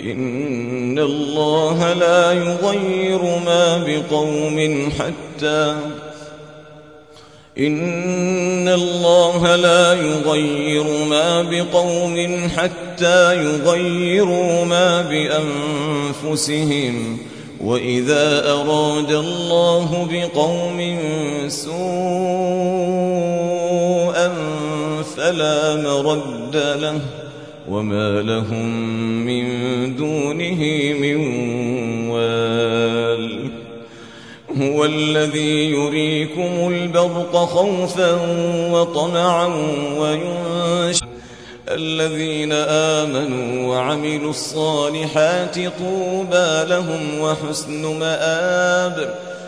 إن الله لا يغير ما بقوم حتى إن الله لا يغير ما بقوم حتى يغيروا ما بأنفسهم وإذا أراد الله بقوم سوءا فلا مرد له وما لهم من دونه من وال هو الذي يريكم البرق خوفا وطمعا وينشئ الذين آمنوا وعملوا الصالحات طوبى لهم وحسن مآب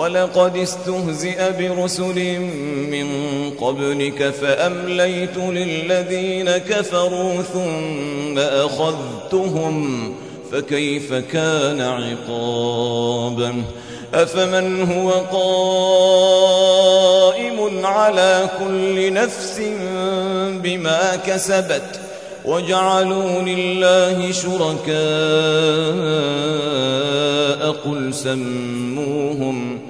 ولقد استهزئ برسل من قبلك فأمليت للذين كفروا ثم أخذتهم فكيف كان عقابا؟ أفمن هو قائم على كل نفس بما كسبت وجعلوا لله شركاء قل سموهم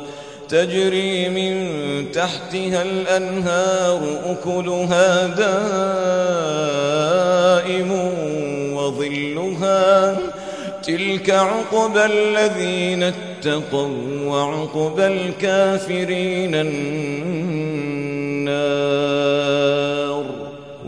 تجري من تحتها الأنهار أكلها دائم وظلها تلك عقبى الذين اتقوا وعقبى الكافرين النار.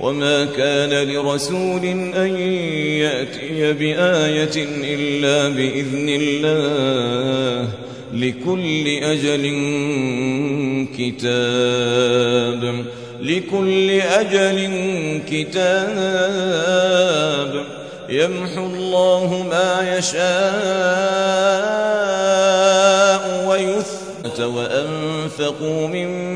وما كان لرسول أن يأتي بآية إلا بإذن الله لكل أجل كتاب لكل أجل كتاب يمحو الله ما يشاء ويثبت وأنفقوا مما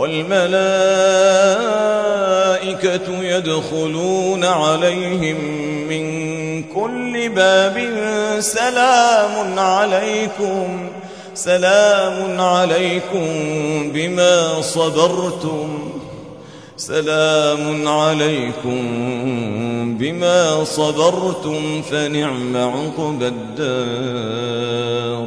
والملائكة يدخلون عليهم من كل باب سلام عليكم سلام عليكم بما صبرتم سلام عليكم بما صبرتم فنعم عقب الدار.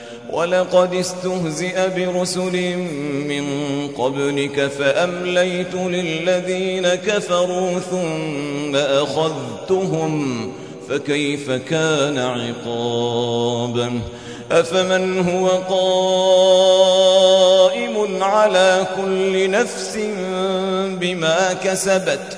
ولقد استهزئ برسل من قبلك فأمليت للذين كفروا ثم أخذتهم فكيف كان عقابا؟ أفمن هو قائم على كل نفس بما كسبت؟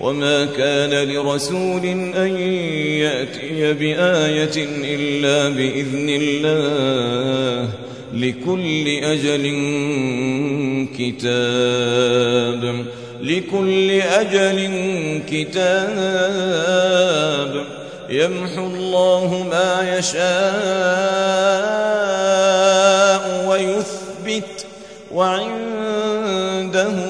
وما كان لرسول أن يأتي بآية إلا بإذن الله لكل أجل كتاب لكل أجل كتاب. يمحو الله ما يشاء ويثبت وعنده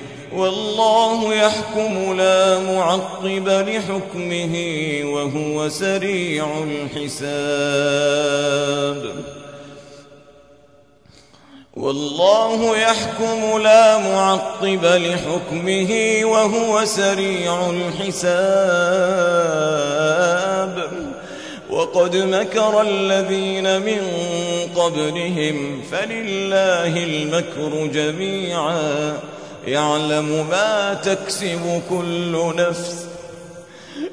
والله يحكم لا معقب لحكمه وهو سريع الحساب. والله يحكم لا معقب لحكمه وهو سريع الحساب. وقد مكر الذين من قبلهم فلله المكر جميعا. يعلم ما تكسب كل نفس.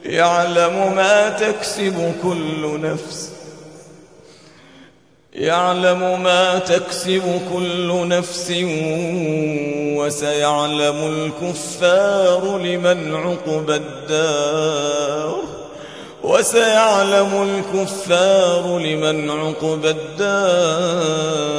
يعلم ما تكسب كل نفس. يعلم ما تكسب كل نفس. وسيعلم الكفار لمن عقب الدار. وسيعلم الكفار لمن عقب الدار.